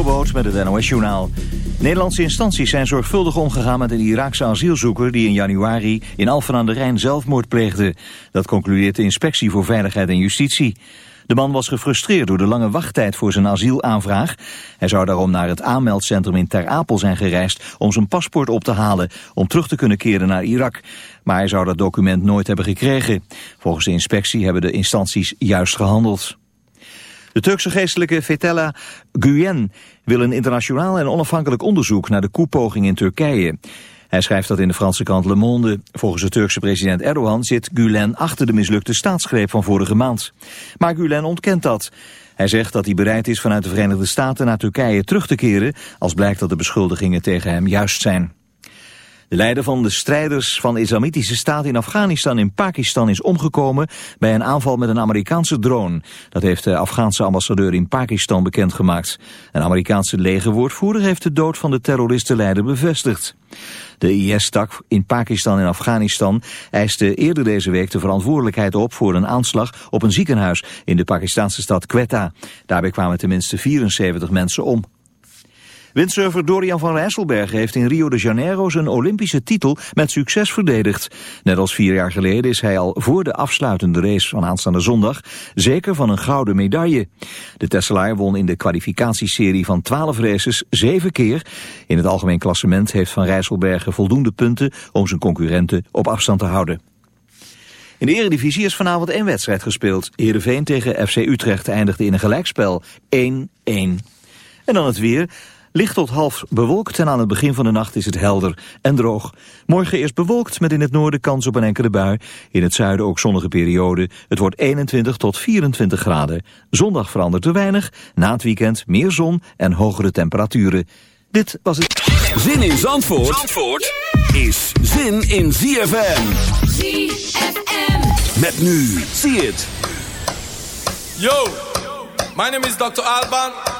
Jobboot met het NOS-journaal. Nederlandse instanties zijn zorgvuldig omgegaan met een Iraakse asielzoeker... die in januari in Alphen aan de Rijn zelfmoord pleegde. Dat concludeert de Inspectie voor Veiligheid en Justitie. De man was gefrustreerd door de lange wachttijd voor zijn asielaanvraag. Hij zou daarom naar het aanmeldcentrum in Ter Apel zijn gereisd... om zijn paspoort op te halen om terug te kunnen keren naar Irak. Maar hij zou dat document nooit hebben gekregen. Volgens de inspectie hebben de instanties juist gehandeld. De Turkse geestelijke Fethullah Gulen wil een internationaal en onafhankelijk onderzoek naar de koepoging in Turkije. Hij schrijft dat in de Franse krant Le Monde. Volgens de Turkse president Erdogan zit Gulen achter de mislukte staatsgreep van vorige maand. Maar Gulen ontkent dat. Hij zegt dat hij bereid is vanuit de Verenigde Staten naar Turkije terug te keren... als blijkt dat de beschuldigingen tegen hem juist zijn. De leider van de strijders van de Islamitische Staat in Afghanistan in Pakistan is omgekomen bij een aanval met een Amerikaanse drone. Dat heeft de Afghaanse ambassadeur in Pakistan bekendgemaakt. Een Amerikaanse legerwoordvoerder heeft de dood van de terroristenleider bevestigd. De IS-tak in Pakistan en Afghanistan eiste eerder deze week de verantwoordelijkheid op voor een aanslag op een ziekenhuis in de Pakistanse stad Quetta. Daarbij kwamen tenminste 74 mensen om. Windsurfer Dorian van Rijsselberg heeft in Rio de Janeiro zijn Olympische titel met succes verdedigd. Net als vier jaar geleden is hij al voor de afsluitende race van aanstaande zondag zeker van een gouden medaille. De Tesselaar won in de kwalificatieserie van 12 races zeven keer. In het algemeen klassement heeft Van Rijsselbergen voldoende punten om zijn concurrenten op afstand te houden. In de eredivisie is vanavond één wedstrijd gespeeld. Heerenveen tegen FC Utrecht eindigde in een gelijkspel 1-1. En dan het weer. Licht tot half bewolkt en aan het begin van de nacht is het helder en droog. Morgen eerst bewolkt met in het noorden kans op een enkele bui. In het zuiden ook zonnige periode. Het wordt 21 tot 24 graden. Zondag verandert er weinig. Na het weekend meer zon en hogere temperaturen. Dit was het. Zin in Zandvoort, Zandvoort is zin in ZFM. ZFM. Met nu. Zie het. Yo, my name is Dr. Alban.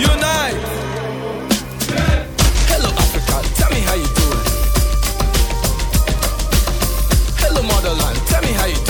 Unite. Hello, Africa. Tell me how you doing. Hello, motherland. Tell me how you.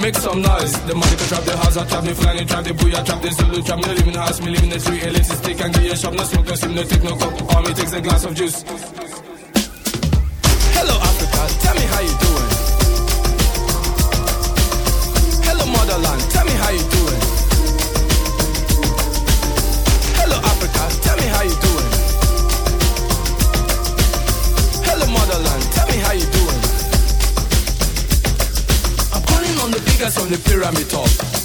make some noise. The money can trap the house, I trap the flying, trap the booyah, trap the Zulu, trap me living in the house, me living in the street, elixir stick and get your shop, no smoke, no sim, no take no cup. All me takes a glass of juice.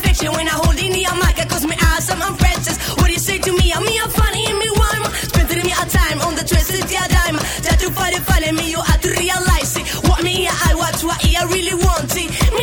up a fiction. When I hold in the mic, cause me awesome, I'm Francis. What do you say to me? I'm me, I'm funny, and me rhyme. Spending me a time on the twisted yeah, dime. That you find it, follow me, you have to realize it. What me, I watch, what I really want it. Me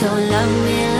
So love me.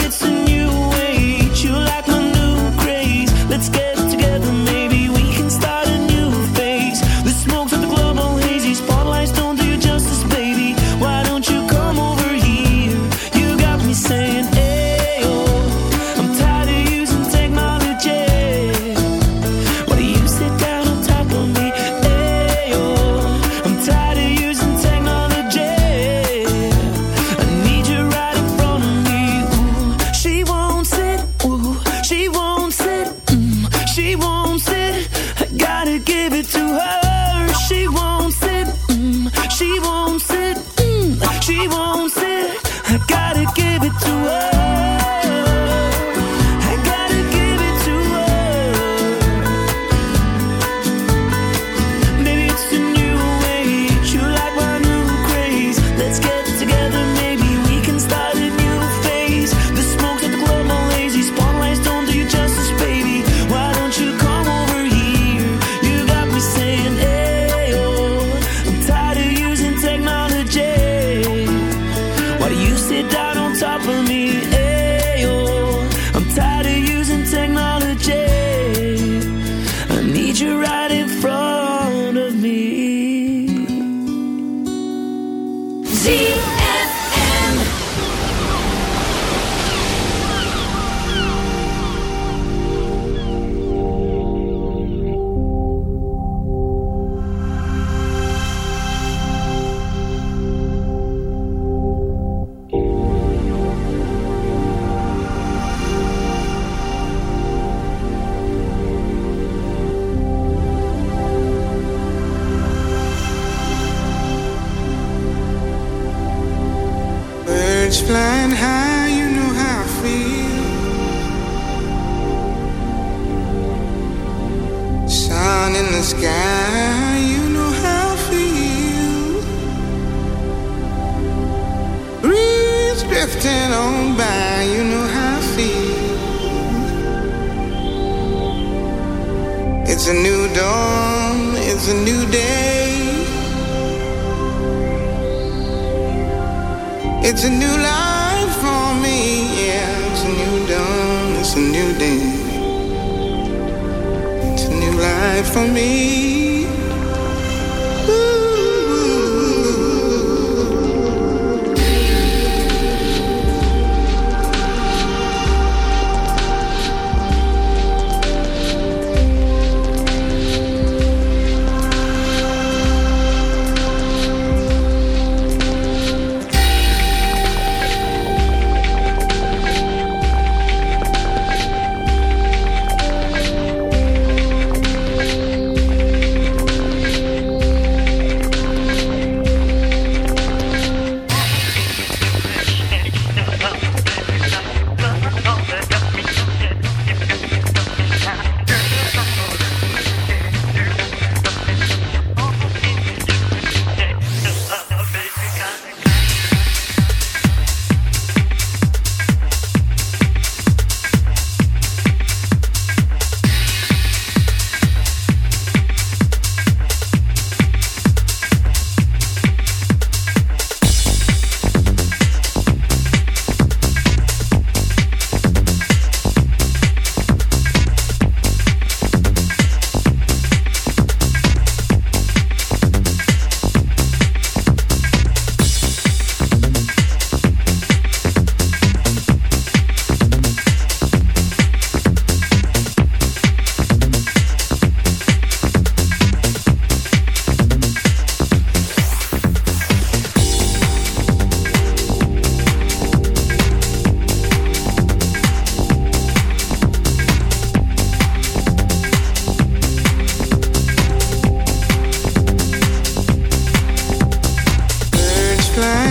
for me. plan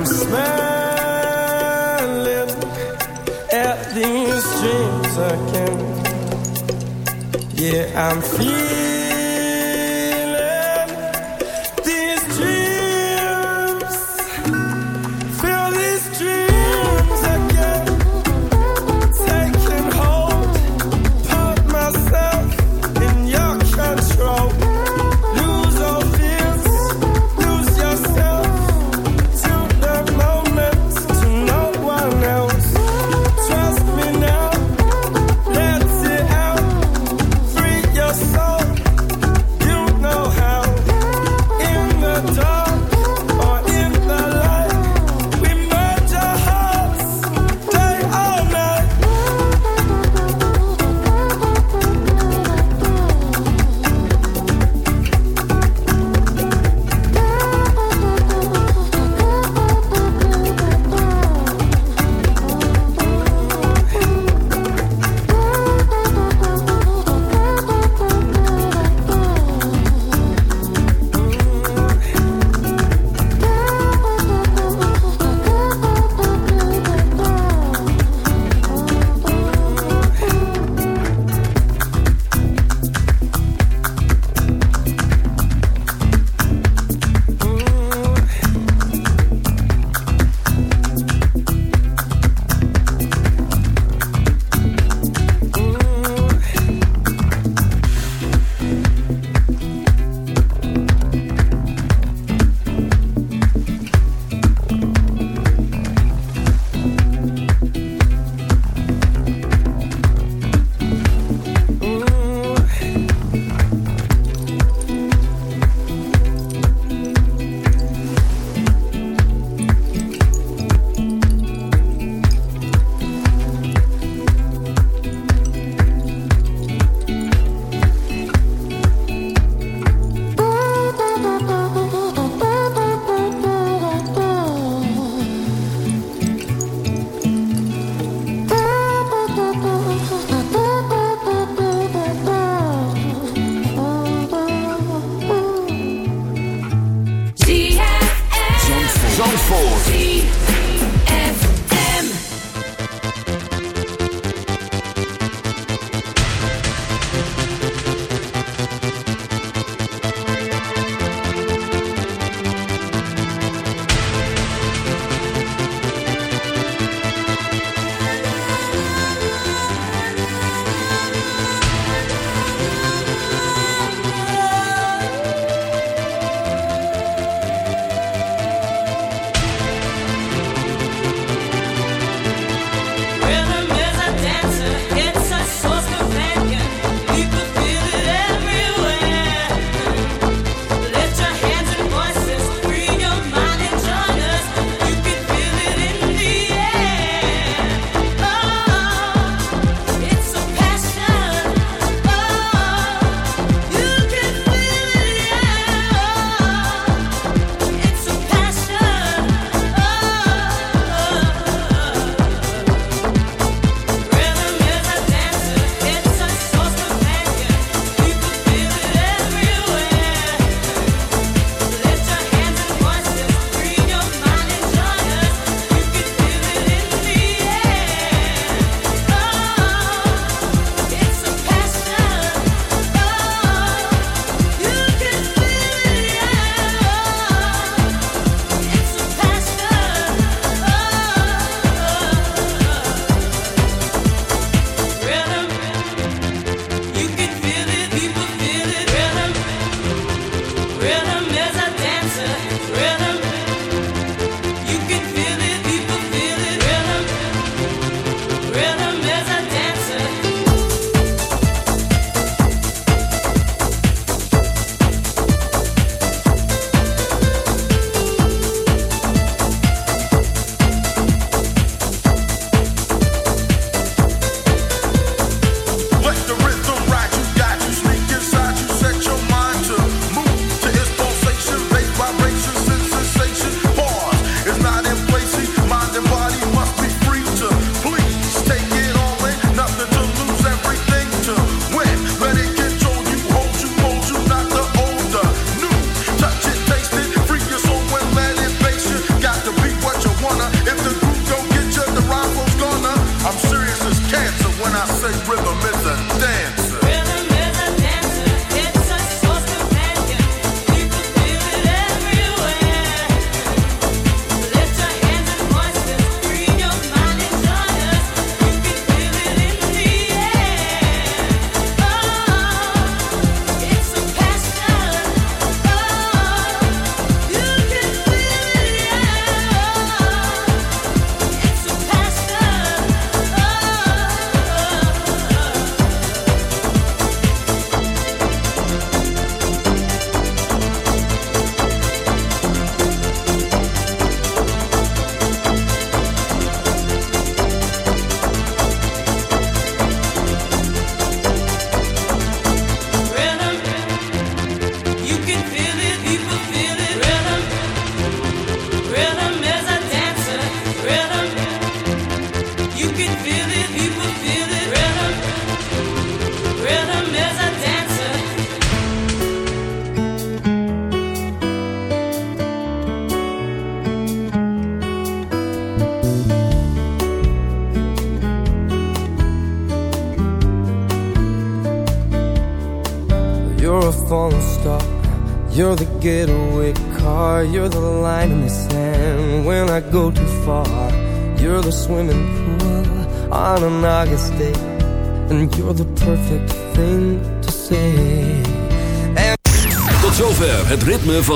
I'm smiling